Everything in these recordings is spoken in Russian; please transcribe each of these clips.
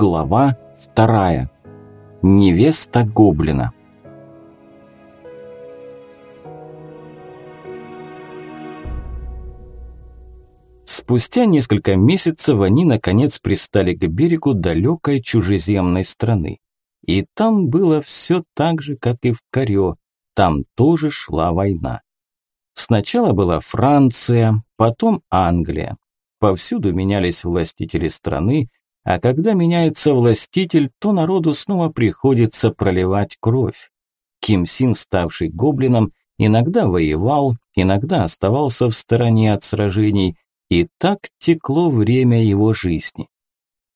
Глава вторая. Невеста гоблина. Спустя несколько месяцев они наконец пристали к берегу далекой чужеземной страны. И там было все так же, как и в Карё. Там тоже шла война. Сначала была Франция, потом Англия. Повсюду менялись властители страны, а когда меняется властитель, то народу снова приходится проливать кровь. Ким Син, ставший гоблином, иногда воевал, иногда оставался в стороне от сражений, и так текло время его жизни.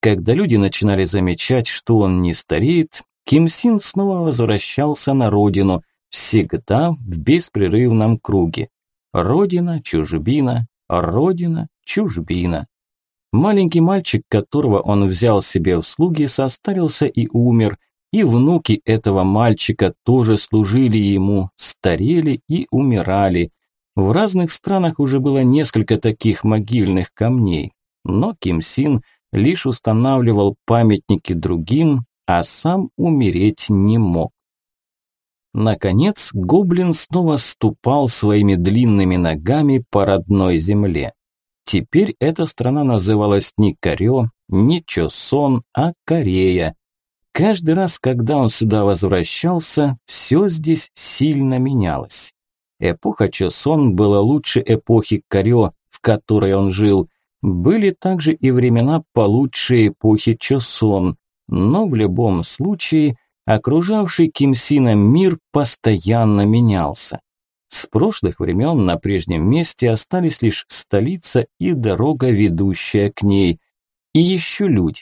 Когда люди начинали замечать, что он не стареет, Ким Син снова возвращался на родину, всегда в беспрерывном круге. Родина, чужбина, родина, чужбина. Маленький мальчик, которого он взял себе в слуги, состарился и умер, и внуки этого мальчика тоже служили ему, старели и умирали. В разных странах уже было несколько таких могильных камней, но Ким Син лишь устанавливал памятники другим, а сам умереть не мог. Наконец, гоблин снова ступал своими длинными ногами по родной земле. Теперь эта страна называлась не Корё, не Чосон, а Корея. Каждый раз, когда он сюда возвращался, все здесь сильно менялось. Эпоха Чосон была лучше эпохи Корё, в которой он жил. Были также и времена получше эпохи Чосон, но в любом случае окружавший Кимсина мир постоянно менялся. С прошлых времен на прежнем месте остались лишь столица и дорога, ведущая к ней. И еще люди.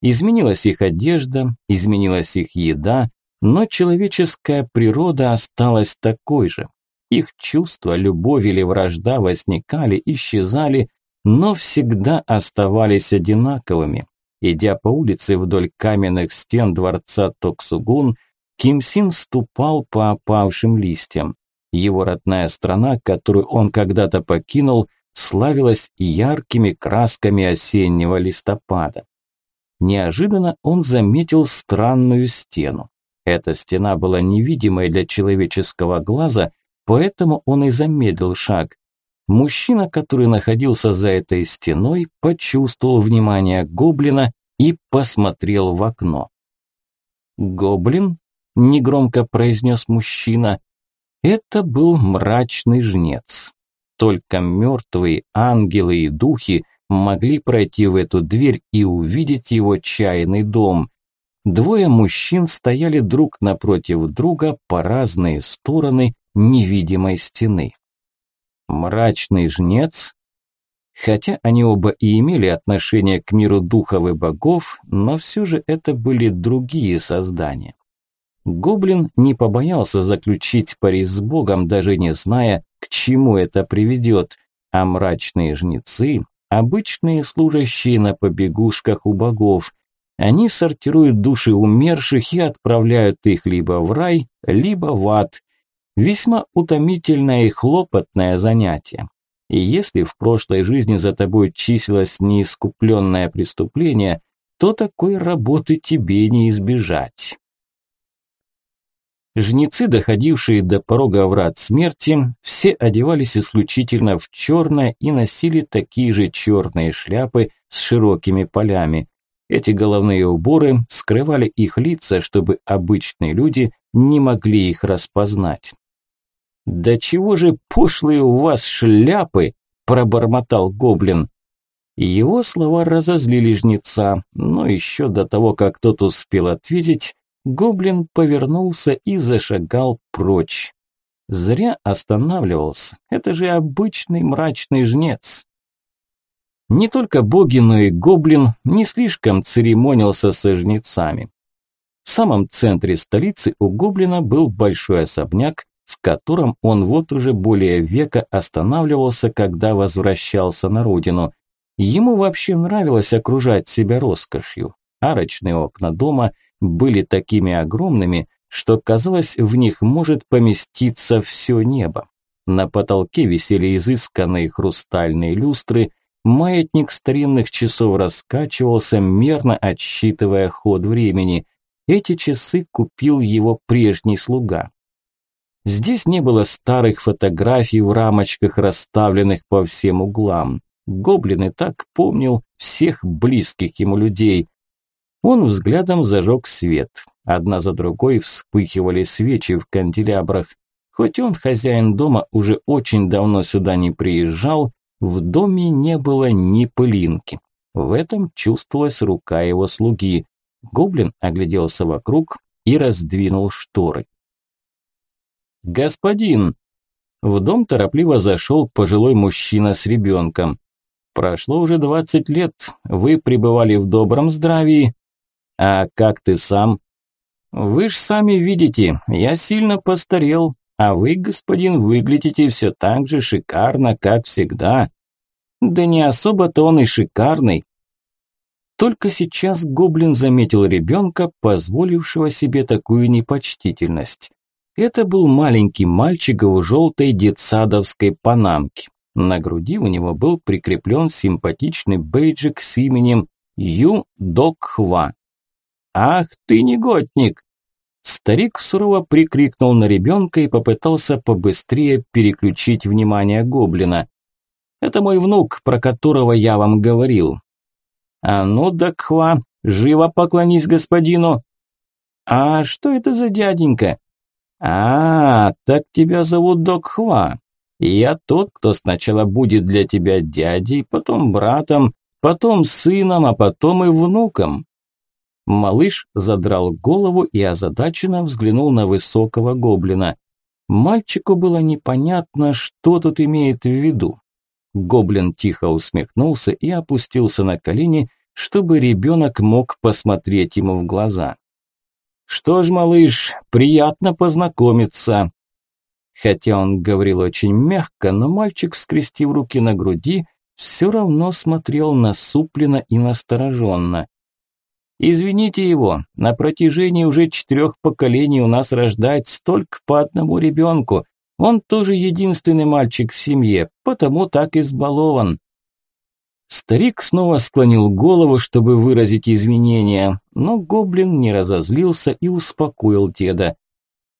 Изменилась их одежда, изменилась их еда, но человеческая природа осталась такой же. Их чувства, любовь или вражда возникали, исчезали, но всегда оставались одинаковыми. Идя по улице вдоль каменных стен дворца Токсугун, Кимсин ступал по опавшим листьям. Его родная страна, которую он когда-то покинул, славилась яркими красками осеннего листопада. Неожиданно он заметил странную стену. Эта стена была невидимой для человеческого глаза, поэтому он и замедлил шаг. Мужчина, который находился за этой стеной, почувствовал внимание гоблина и посмотрел в окно. «Гоблин?» – негромко произнес мужчина. Это был мрачный жнец. Только мертвые ангелы и духи могли пройти в эту дверь и увидеть его чайный дом. Двое мужчин стояли друг напротив друга по разные стороны невидимой стены. Мрачный жнец? Хотя они оба и имели отношение к миру духов и богов, но все же это были другие создания. Гоблин не побоялся заключить пари с Богом, даже не зная, к чему это приведет, а мрачные жнецы – обычные служащие на побегушках у богов. Они сортируют души умерших и отправляют их либо в рай, либо в ад. Весьма утомительное и хлопотное занятие. И если в прошлой жизни за тобой числилось неискупленное преступление, то такой работы тебе не избежать. Жнецы, доходившие до порога врат смерти, все одевались исключительно в черное и носили такие же черные шляпы с широкими полями. Эти головные уборы скрывали их лица, чтобы обычные люди не могли их распознать. «Да чего же пошлые у вас шляпы!» – пробормотал гоблин. Его слова разозлили жнеца, но еще до того, как тот успел ответить, Гоблин повернулся и зашагал прочь. Зря останавливался, это же обычный мрачный жнец. Не только боги, но и гоблин не слишком церемонился со жнецами. В самом центре столицы у гоблина был большой особняк, в котором он вот уже более века останавливался, когда возвращался на родину. Ему вообще нравилось окружать себя роскошью. Арочные окна дома были такими огромными, что казалось, в них может поместиться все небо. На потолке висели изысканные хрустальные люстры, Маятник старинных часов раскачивался, мерно отсчитывая ход времени. Эти часы купил его прежний слуга. Здесь не было старых фотографий в рамочках, расставленных по всем углам. Гоблин и так помнил всех близких ему людей. Он взглядом зажег свет. Одна за другой вспыхивали свечи в канделябрах. Хоть он, хозяин дома, уже очень давно сюда не приезжал, в доме не было ни пылинки. В этом чувствовалась рука его слуги. Гоблин огляделся вокруг и раздвинул шторы. «Господин!» В дом торопливо зашел пожилой мужчина с ребенком. «Прошло уже двадцать лет, вы пребывали в добром здравии. А как ты сам?» «Вы ж сами видите, я сильно постарел, а вы, господин, выглядите все так же шикарно, как всегда. Да не особо-то он и шикарный. Только сейчас гоблин заметил ребенка, позволившего себе такую непочтительность. Это был маленький мальчик в желтой детсадовской панамке. На груди у него был прикреплен симпатичный бейджик с именем Ю Докхва. «Ах ты негодник!» Старик сурово прикрикнул на ребенка и попытался побыстрее переключить внимание гоблина. «Это мой внук, про которого я вам говорил». «А ну, Дакхва, живо поклонись господину». «А что это за дяденька?» «А, так тебя зовут Докхва. Я тот, кто сначала будет для тебя дядей, потом братом, потом сыном, а потом и внуком. Малыш задрал голову и озадаченно взглянул на высокого гоблина. Мальчику было непонятно, что тут имеет в виду. Гоблин тихо усмехнулся и опустился на колени, чтобы ребенок мог посмотреть ему в глаза. «Что ж, малыш, приятно познакомиться». Хотя он говорил очень мягко, но мальчик, скрестив руки на груди, все равно смотрел насупленно и настороженно. Извините его, на протяжении уже четырех поколений у нас рождается только по одному ребенку. Он тоже единственный мальчик в семье, потому так избалован. Старик снова склонил голову, чтобы выразить извинения, но гоблин не разозлился и успокоил деда.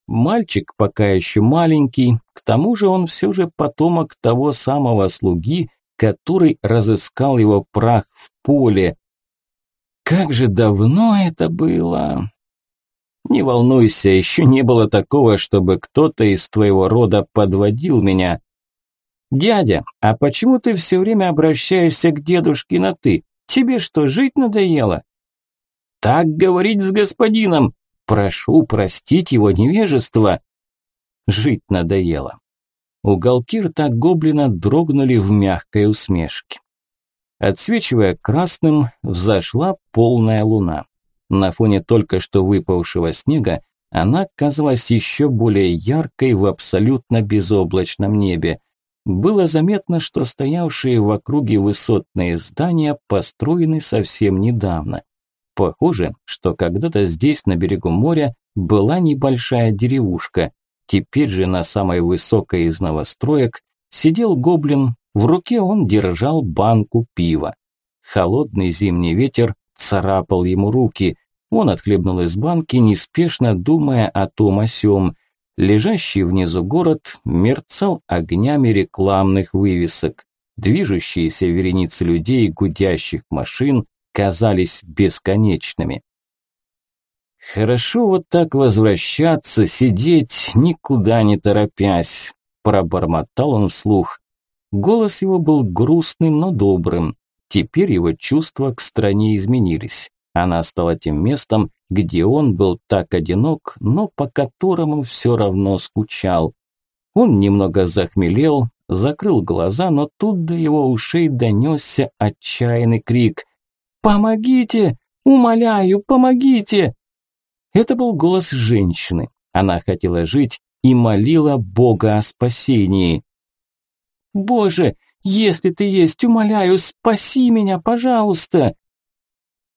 Мальчик пока еще маленький, к тому же он все же потомок того самого слуги, который разыскал его прах в поле. Как же давно это было! Не волнуйся, еще не было такого, чтобы кто-то из твоего рода подводил меня. Дядя, а почему ты все время обращаешься к дедушке на «ты»? Тебе что, жить надоело? Так говорить с господином. Прошу простить его невежество. Жить надоело. Уголки рта гоблина дрогнули в мягкой усмешке. Отсвечивая красным, взошла полная луна. На фоне только что выпавшего снега она казалась еще более яркой в абсолютно безоблачном небе. Было заметно, что стоявшие в округе высотные здания построены совсем недавно. Похоже, что когда-то здесь, на берегу моря, была небольшая деревушка. Теперь же на самой высокой из новостроек сидел гоблин в руке он держал банку пива. Холодный зимний ветер царапал ему руки. Он отхлебнул из банки, неспешно думая о том о сём. Лежащий внизу город мерцал огнями рекламных вывесок. Движущиеся вереницы людей, гудящих машин, казались бесконечными. «Хорошо вот так возвращаться, сидеть, никуда не торопясь», – пробормотал он вслух. Голос его был грустным, но добрым. Теперь его чувства к стране изменились. Она стала тем местом, где он был так одинок, но по которому все равно скучал. Он немного захмелел, закрыл глаза, но тут до его ушей донесся отчаянный крик. «Помогите! Умоляю, помогите!» Это был голос женщины. Она хотела жить и молила Бога о спасении. Боже, если ты есть, умоляю, спаси меня, пожалуйста!»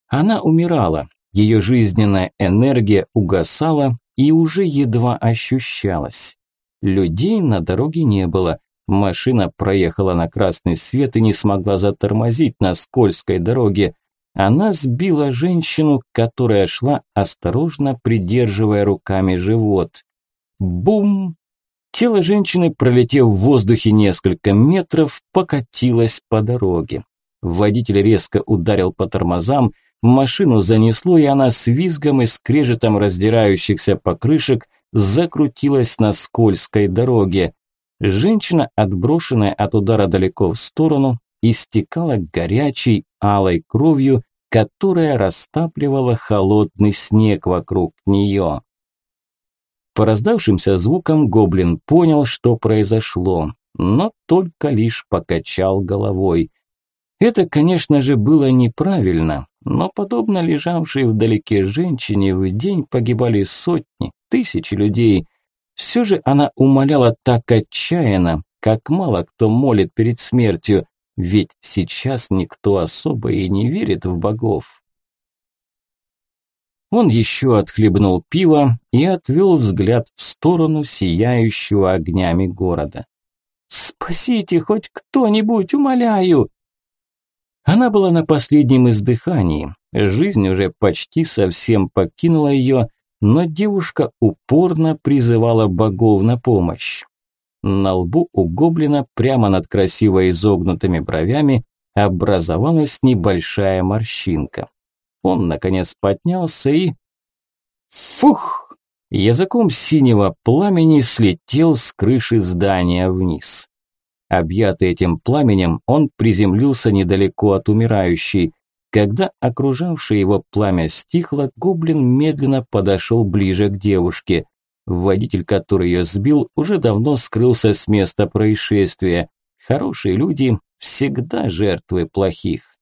Она умирала, ее жизненная энергия угасала и уже едва ощущалась. Людей на дороге не было, Машина проехала на красный свет и не смогла затормозить на скользкой дороге. Она сбила женщину, которая шла, осторожно придерживая руками живот. Бум! Тело женщины, пролетев в воздухе несколько метров, покатилось по дороге. Водитель резко ударил по тормозам, машину занесло, и она с визгом и скрежетом раздирающихся покрышек закрутилась на скользкой дороге. Женщина, отброшенная от удара далеко в сторону, истекала горячей алой кровью, которая растапливала холодный снег вокруг нее. По раздавшимся звукам гоблин понял, что произошло, но только лишь покачал головой. Это, конечно же, было неправильно, но подобно лежавшей вдалеке женщине в день погибали сотни, тысячи людей. Все же она умоляла так отчаянно, как мало кто молит перед смертью, ведь сейчас никто особо и не верит в богов. Он еще отхлебнул пиво и отвел взгляд в сторону сияющего огнями города. «Спасите хоть кто-нибудь, умоляю!» Она была на последнем издыхании. Жизнь уже почти совсем покинула ее, но девушка упорно призывала богов на помощь. На лбу у гоблина прямо над красиво изогнутыми бровями образовалась небольшая морщинка. Он, наконец, поднялся и... Фух! Языком синего пламени слетел с крыши здания вниз. Объятый этим пламенем, он приземлился недалеко от умирающей. Когда окружавшее его пламя стихло, гоблин медленно подошел ближе к девушке. Водитель, который ее сбил, уже давно скрылся с места происшествия. Хорошие люди всегда жертвы плохих.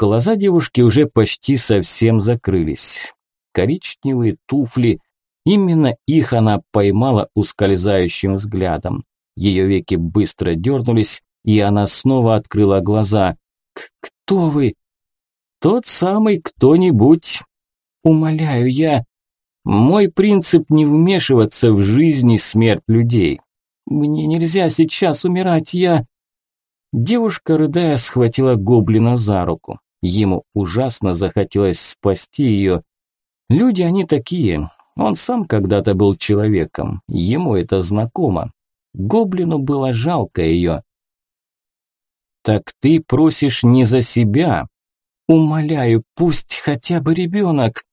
Глаза девушки уже почти совсем закрылись. Коричневые туфли, именно их она поймала ускользающим взглядом. Ее веки быстро дернулись, и она снова открыла глаза. «Кто вы?» «Тот самый кто-нибудь. Умоляю, я...» «Мой принцип не вмешиваться в жизнь и смерть людей. Мне нельзя сейчас умирать, я...» Девушка, рыдая, схватила гоблина за руку. Ему ужасно захотелось спасти ее. Люди они такие. Он сам когда-то был человеком. Ему это знакомо. Гоблину было жалко ее. «Так ты просишь не за себя?» «Умоляю, пусть хотя бы ребенок!»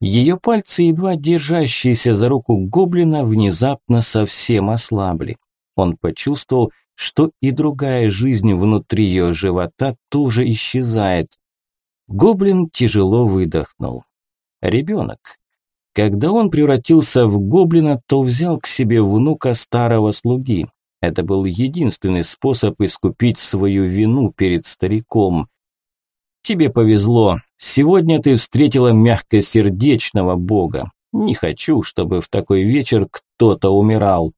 Ее пальцы, едва держащиеся за руку гоблина, внезапно совсем ослабли. Он почувствовал, что и другая жизнь внутри ее живота тоже исчезает. Гоблин тяжело выдохнул. Ребенок. Когда он превратился в гоблина, то взял к себе внука старого слуги. Это был единственный способ искупить свою вину перед стариком. Тебе повезло. Сегодня ты встретила мягкосердечного бога. Не хочу, чтобы в такой вечер кто-то умирал.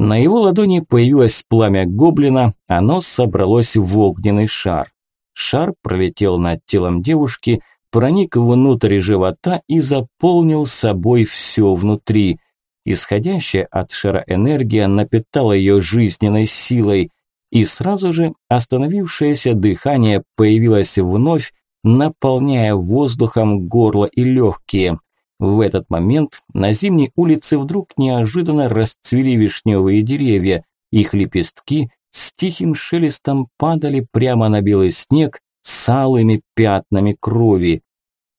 На его ладони появилось пламя гоблина, оно собралось в огненный шар. Шар пролетел над телом девушки, проник внутрь живота и заполнил собой все внутри. Исходящая от шара энергия напитала ее жизненной силой, и сразу же остановившееся дыхание появилось вновь, наполняя воздухом горло и легкие. В этот момент на зимней улице вдруг неожиданно расцвели вишневые деревья. Их лепестки с тихим шелестом падали прямо на белый снег с алыми пятнами крови.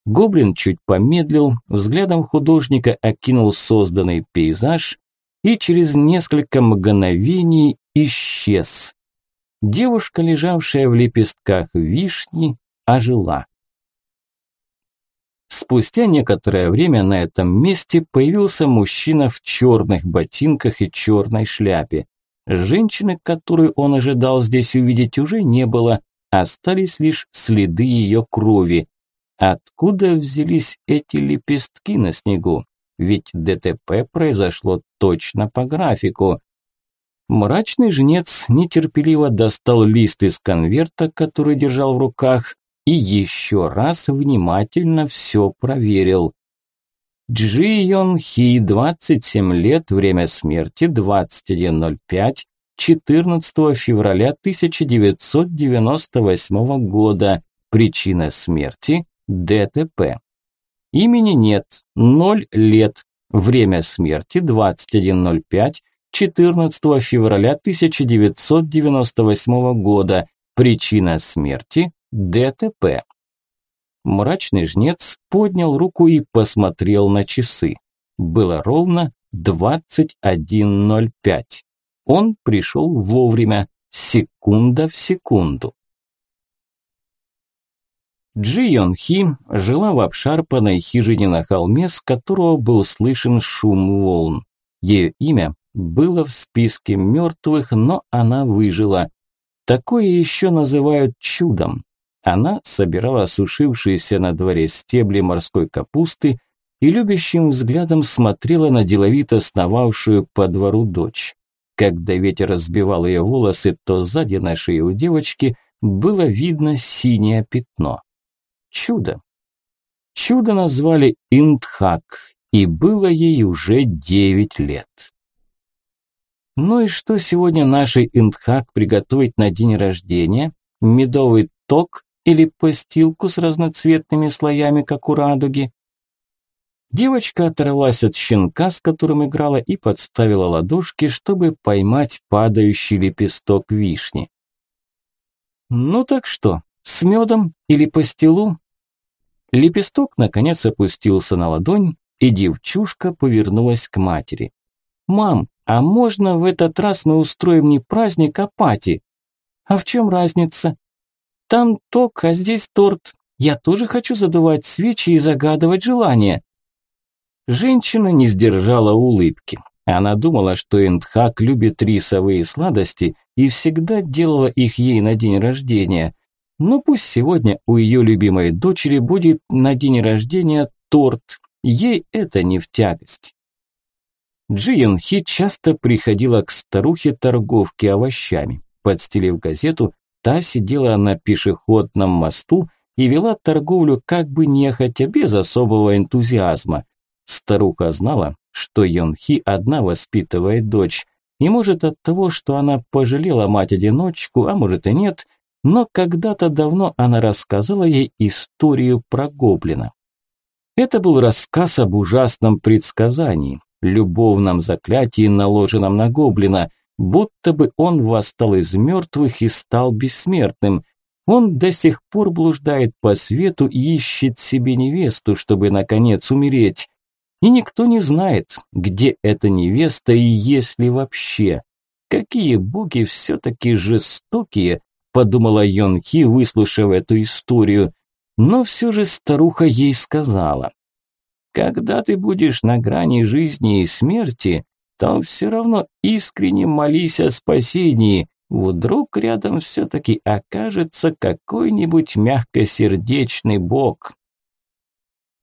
Гоблин чуть помедлил, взглядом художника окинул созданный пейзаж и через несколько мгновений исчез. Девушка, лежавшая в лепестках вишни, ожила. Спустя некоторое время на этом месте появился мужчина в черных ботинках и черной шляпе. Женщины, которую он ожидал здесь увидеть, уже не было, остались лишь следы ее крови. Откуда взялись эти лепестки на снегу? Ведь ДТП произошло точно по графику. Мрачный жнец нетерпеливо достал лист из конверта, который держал в руках, и еще раз внимательно все проверил. Джи Йон Хи, 27 лет, время смерти 21.05, 14 февраля 1998 года. Причина смерти – ДТП. Имени нет, 0 лет. Время смерти 21.05, 14 февраля 1998 года. Причина смерти – ДТП. Мрачный жнец поднял руку и посмотрел на часы. Было ровно 21.05. Он пришел вовремя, секунда в секунду. Джи Йон Хи жила в обшарпанной хижине на холме, с которого был слышен шум волн. Ее имя было в списке мертвых, но она выжила. Такое еще называют чудом. Она собирала сушившиеся на дворе стебли морской капусты и любящим взглядом смотрела на деловито сновавшую по двору дочь. Когда ветер разбивал ее волосы, то сзади на шее у девочки было видно синее пятно. Чудо. Чудо назвали Индхак, и было ей уже девять лет. Ну и что сегодня нашей Индхак приготовить на день рождения? Медовый ток или постилку с разноцветными слоями, как у радуги? Девочка оторвалась от щенка, с которым играла, и подставила ладошки, чтобы поймать падающий лепесток вишни. «Ну так что, с медом или пастилу?» Лепесток наконец опустился на ладонь, и девчушка повернулась к матери. «Мам, а можно в этот раз мы устроим не праздник, а пати?» «А в чем разница?» «Там ток, а здесь торт. Я тоже хочу задувать свечи и загадывать желания». Женщина не сдержала улыбки. Она думала, что Эндхак любит рисовые сладости и всегда делала их ей на день рождения. Но пусть сегодня у ее любимой дочери будет на день рождения торт. Ей это не в тягость. Джи Хи часто приходила к старухе-торговке овощами. Подстелив газету, та сидела на пешеходном мосту и вела торговлю как бы нехотя, без особого энтузиазма. Старуха знала, что Йонхи одна воспитывает дочь, и может от того, что она пожалела мать-одиночку, а может и нет, но когда-то давно она рассказала ей историю про гоблина. Это был рассказ об ужасном предсказании, любовном заклятии, наложенном на гоблина, будто бы он восстал из мертвых и стал бессмертным. Он до сих пор блуждает по свету и ищет себе невесту, чтобы наконец умереть. И никто не знает, где эта невеста и есть ли вообще. Какие боги все-таки жестокие, подумала Йонхи, выслушав эту историю. Но все же старуха ей сказала. Когда ты будешь на грани жизни и смерти, то все равно искренне молись о спасении. Вдруг рядом все-таки окажется какой-нибудь мягкосердечный бог.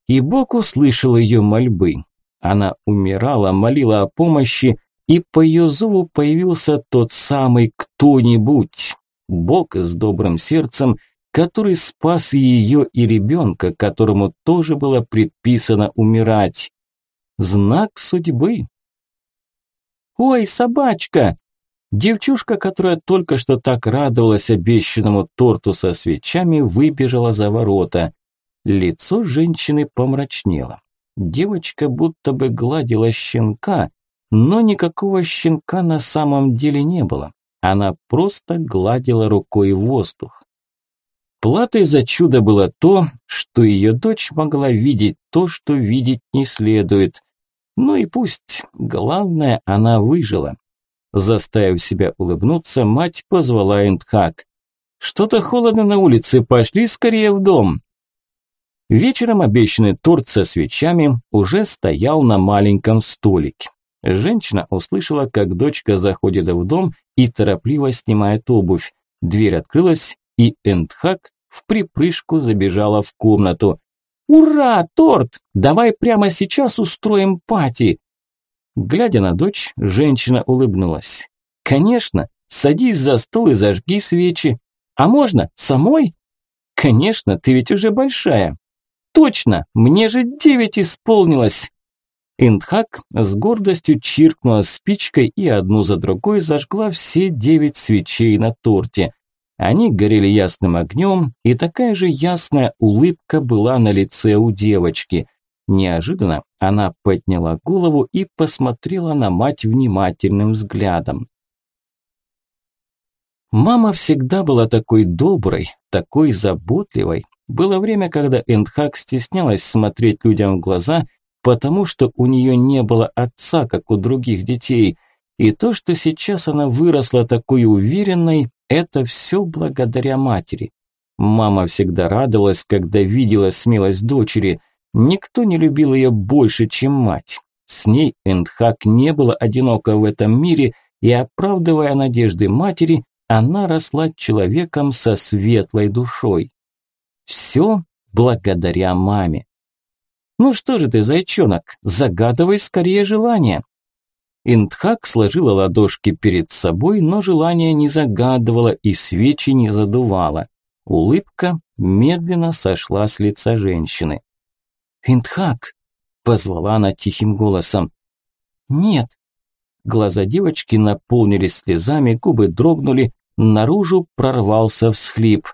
И Бог услышал ее мольбы. Она умирала, молила о помощи, и по ее зову появился тот самый кто-нибудь. Бог с добрым сердцем, который спас ее, и ребенка, которому тоже было предписано умирать. Знак судьбы. «Ой, собачка!» Девчушка, которая только что так радовалась обещанному торту со свечами, выбежала за ворота. Лицо женщины помрачнело. Девочка будто бы гладила щенка, но никакого щенка на самом деле не было. Она просто гладила рукой воздух. Платой за чудо было то, что ее дочь могла видеть то, что видеть не следует. Ну и пусть, главное, она выжила. Заставив себя улыбнуться, мать позвала Эндхак. «Что-то холодно на улице, пошли скорее в дом». Вечером обещанный торт со свечами уже стоял на маленьком столике. Женщина услышала, как дочка заходит в дом и торопливо снимает обувь. Дверь открылась, и Эндхак в припрыжку забежала в комнату. «Ура, торт! Давай прямо сейчас устроим пати!» Глядя на дочь, женщина улыбнулась. «Конечно, садись за стол и зажги свечи. А можно самой?» «Конечно, ты ведь уже большая». «Точно, мне же девять исполнилось!» Индхак с гордостью чиркнула спичкой и одну за другой зажгла все девять свечей на торте. Они горели ясным огнем, и такая же ясная улыбка была на лице у девочки. Неожиданно она подняла голову и посмотрела на мать внимательным взглядом. Мама всегда была такой доброй, такой заботливой. Было время, когда Эндхак стеснялась смотреть людям в глаза, потому что у нее не было отца, как у других детей. И то, что сейчас она выросла такой уверенной, это все благодаря матери. Мама всегда радовалась, когда видела смелость дочери. Никто не любил ее больше, чем мать. С ней Эндхак не было одиноко в этом мире, и, оправдывая надежды матери, она росла человеком со светлой душой. Все благодаря маме. «Ну что же ты, зайчонок, загадывай скорее желание». Индхак сложила ладошки перед собой, но желание не загадывала и свечи не задувала. Улыбка медленно сошла с лица женщины. «Индхак!» – позвала она тихим голосом. «Нет». Глаза девочки наполнились слезами, губы дрогнули, наружу прорвался всхлип.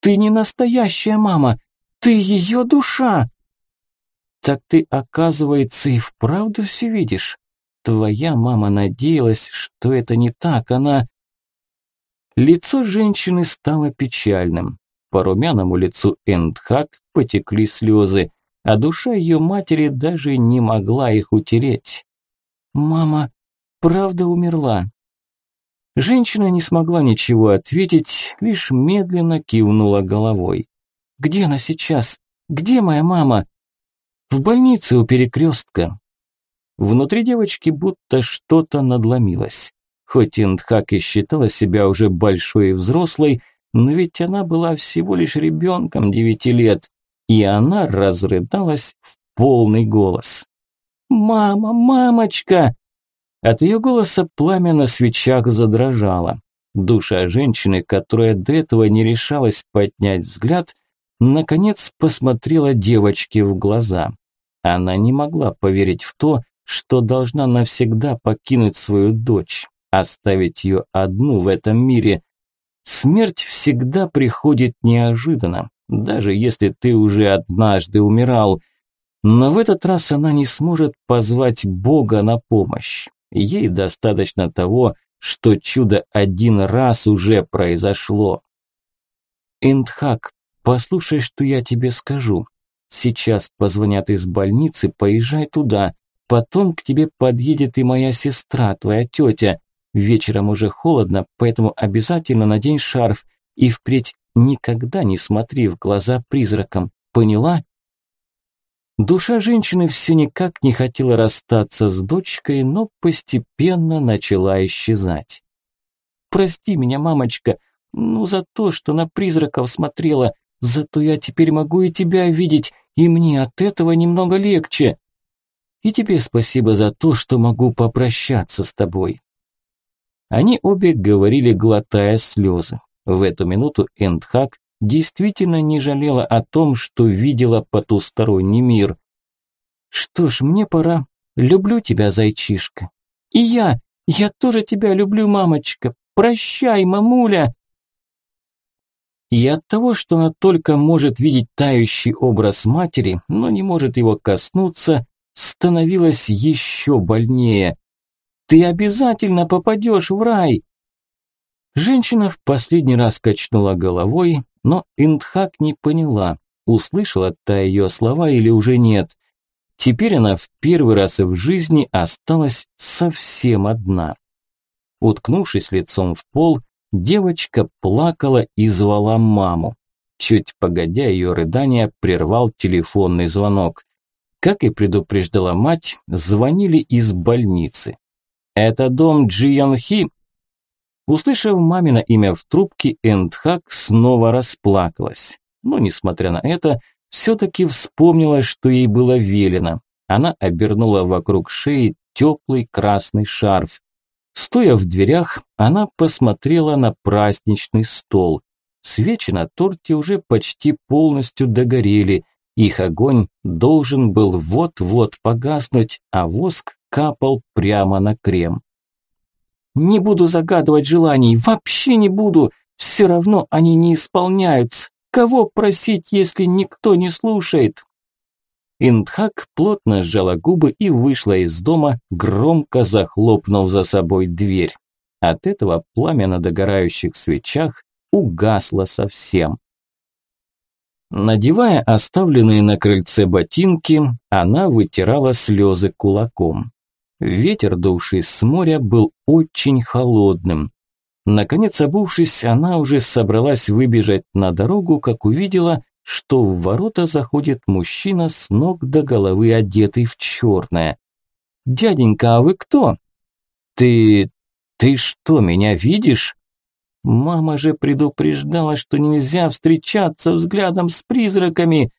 «Ты не настоящая мама! Ты ее душа!» «Так ты, оказывается, и вправду все видишь?» Твоя мама надеялась, что это не так, она... Лицо женщины стало печальным. По румяному лицу Эндхак потекли слезы, а душа ее матери даже не могла их утереть. «Мама, правда умерла?» Женщина не смогла ничего ответить, лишь медленно кивнула головой. «Где она сейчас? Где моя мама?» «В больнице у перекрестка. Внутри девочки будто что-то надломилось. Хоть Индхак и считала себя уже большой и взрослой, но ведь она была всего лишь ребенком девяти лет, и она разрыдалась в полный голос. «Мама, мамочка!» От ее голоса пламя на свечах задрожало. Душа женщины, которая до этого не решалась поднять взгляд, наконец посмотрела девочке в глаза. Она не могла поверить в то, что должна навсегда покинуть свою дочь, оставить ее одну в этом мире. Смерть всегда приходит неожиданно, даже если ты уже однажды умирал. Но в этот раз она не сможет позвать Бога на помощь. Ей достаточно того, что чудо один раз уже произошло. Индхак, послушай, что я тебе скажу. Сейчас позвонят из больницы, поезжай туда. Потом к тебе подъедет и моя сестра, твоя тетя. Вечером уже холодно, поэтому обязательно надень шарф и впредь никогда не смотри в глаза призракам. Поняла? Душа женщины все никак не хотела расстаться с дочкой, но постепенно начала исчезать. «Прости меня, мамочка, ну за то, что на призраков смотрела, зато я теперь могу и тебя видеть, и мне от этого немного легче». И тебе спасибо за то, что могу попрощаться с тобой. Они обе говорили, глотая слезы. В эту минуту Эндхак действительно не жалела о том, что видела потусторонний мир. Что ж, мне пора. Люблю тебя, зайчишка. И я, я тоже тебя люблю, мамочка. Прощай, мамуля. И от того, что она только может видеть тающий образ матери, но не может его коснуться, становилось еще больнее. «Ты обязательно попадешь в рай!» Женщина в последний раз качнула головой, но Индхак не поняла, услышала та ее слова или уже нет. Теперь она в первый раз в жизни осталась совсем одна. Уткнувшись лицом в пол, девочка плакала и звала маму. Чуть погодя ее рыдания прервал телефонный звонок. Как и предупреждала мать, звонили из больницы. «Это дом Джи Хи?» Услышав мамино имя в трубке, Эндхак снова расплакалась. Но, несмотря на это, все-таки вспомнила, что ей было велено. Она обернула вокруг шеи теплый красный шарф. Стоя в дверях, она посмотрела на праздничный стол. Свечи на торте уже почти полностью догорели – Их огонь должен был вот-вот погаснуть, а воск капал прямо на крем. «Не буду загадывать желаний, вообще не буду, все равно они не исполняются. Кого просить, если никто не слушает?» Индхак плотно сжала губы и вышла из дома, громко захлопнув за собой дверь. От этого пламя на догорающих свечах угасло совсем. Надевая оставленные на крыльце ботинки, она вытирала слезы кулаком. Ветер, дувший с моря, был очень холодным. Наконец, обувшись, она уже собралась выбежать на дорогу, как увидела, что в ворота заходит мужчина с ног до головы одетый в черное. «Дяденька, а вы кто?» «Ты... ты что, меня видишь?» Мама же предупреждала, что нельзя встречаться взглядом с призраками.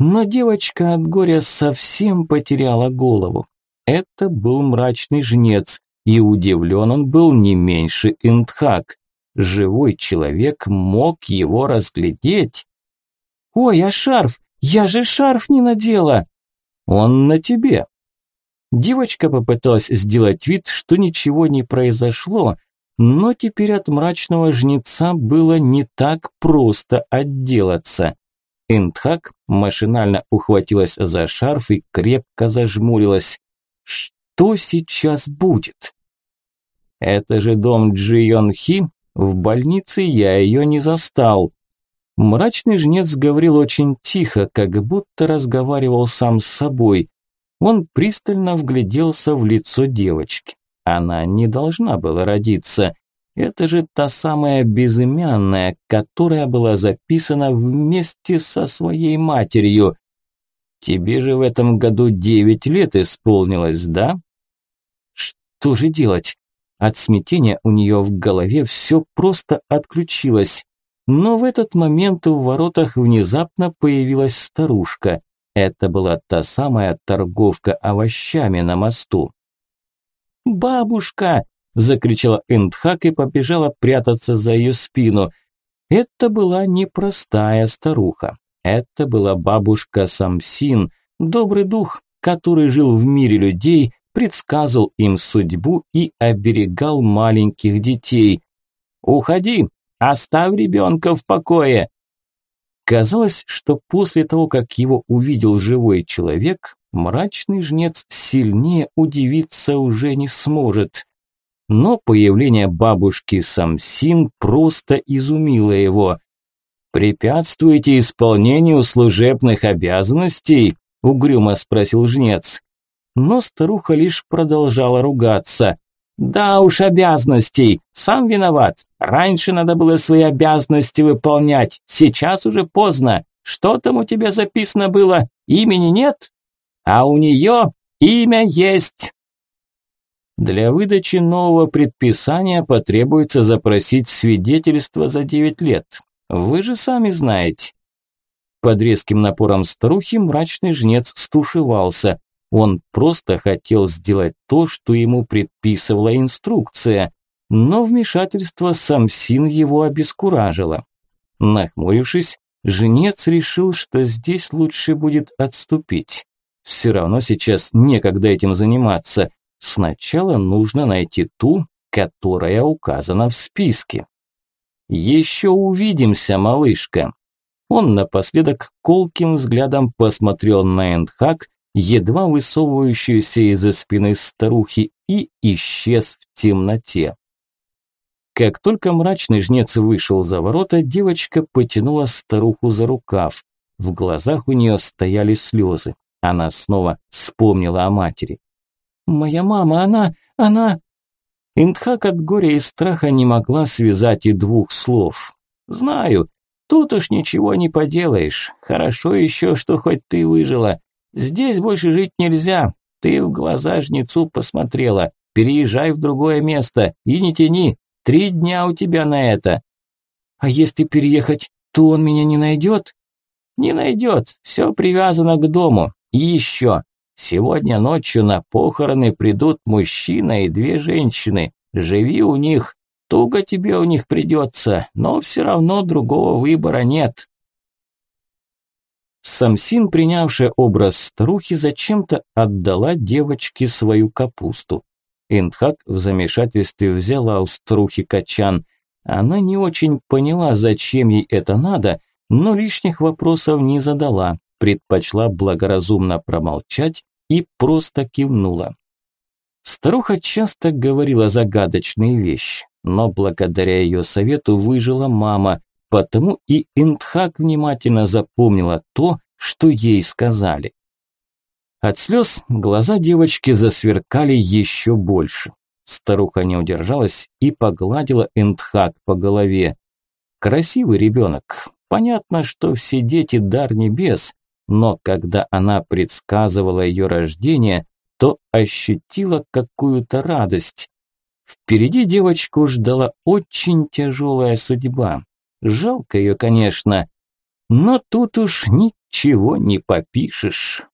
Но девочка от горя совсем потеряла голову. Это был мрачный жнец, и удивлен он был не меньше Индхак. Живой человек мог его разглядеть. «Ой, а шарф? Я же шарф не надела!» «Он на тебе!» Девочка попыталась сделать вид, что ничего не произошло, но теперь от мрачного жнеца было не так просто отделаться. Эндхак машинально ухватилась за шарф и крепко зажмурилась. Что сейчас будет? Это же дом Джи Йон Хи, в больнице я ее не застал. Мрачный жнец говорил очень тихо, как будто разговаривал сам с собой. Он пристально вгляделся в лицо девочки. Она не должна была родиться. Это же та самая безымянная, которая была записана вместе со своей матерью. Тебе же в этом году девять лет исполнилось, да? Что же делать? От смятения у нее в голове все просто отключилось. Но в этот момент в воротах внезапно появилась старушка. Это была та самая торговка овощами на мосту. «Бабушка!» – закричала Эндхак и побежала прятаться за ее спину. Это была непростая старуха. Это была бабушка Самсин, добрый дух, который жил в мире людей, предсказывал им судьбу и оберегал маленьких детей. «Уходи!» Оставь ребенка в покое!» Казалось, что после того, как его увидел живой человек, мрачный жнец сильнее удивиться уже не сможет. Но появление бабушки Самсин просто изумило его. «Препятствуете исполнению служебных обязанностей?» – угрюмо спросил жнец. Но старуха лишь продолжала ругаться. Да уж, обязанностей. Сам виноват. Раньше надо было свои обязанности выполнять. Сейчас уже поздно. Что там у тебя записано было? Имени нет? А у нее имя есть. Для выдачи нового предписания потребуется запросить свидетельство за 9 лет. Вы же сами знаете. Под резким напором старухи мрачный жнец стушевался. Он просто хотел сделать то, что ему предписывала инструкция, но вмешательство Самсин его обескуражило. Нахмурившись, жнец решил, что здесь лучше будет отступить. Все равно сейчас некогда этим заниматься. Сначала нужно найти ту, которая указана в списке. «Еще увидимся, малышка!» Он напоследок колким взглядом посмотрел на Эндхак, едва высовывающуюся из-за спины старухи, и исчез в темноте. Как только мрачный жнец вышел за ворота, девочка потянула старуху за рукав. В глазах у нее стояли слезы. Она снова вспомнила о матери. «Моя мама, она... она...» Индхак от горя и страха не могла связать и двух слов. «Знаю, тут уж ничего не поделаешь. Хорошо еще, что хоть ты выжила. Здесь больше жить нельзя. Ты в глаза жнецу посмотрела. Переезжай в другое место и не тяни. Три дня у тебя на это. А если переехать, то он меня не найдет? Не найдет. Все привязано к дому. И еще. Сегодня ночью на похороны придут мужчина и две женщины. Живи у них. Туго тебе у них придется, но все равно другого выбора нет. Самсин, принявшая образ старухи, зачем-то отдала девочке свою капусту. Индхак в замешательстве взяла у старухи качан. Она не очень поняла, зачем ей это надо, но лишних вопросов не задала, предпочла благоразумно промолчать и просто кивнула. Старуха часто говорила загадочные вещи, но благодаря ее совету выжила мама, потому и Индхак внимательно запомнила то, что ей сказали. От слез глаза девочки засверкали еще больше. Старуха не удержалась и погладила Эндхак по голове. Красивый ребенок. Понятно, что все дети дар небес, но когда она предсказывала ее рождение, то ощутила какую-то радость. Впереди девочку ждала очень тяжелая судьба. Жалко ее, конечно, но тут уж ничего не попишешь.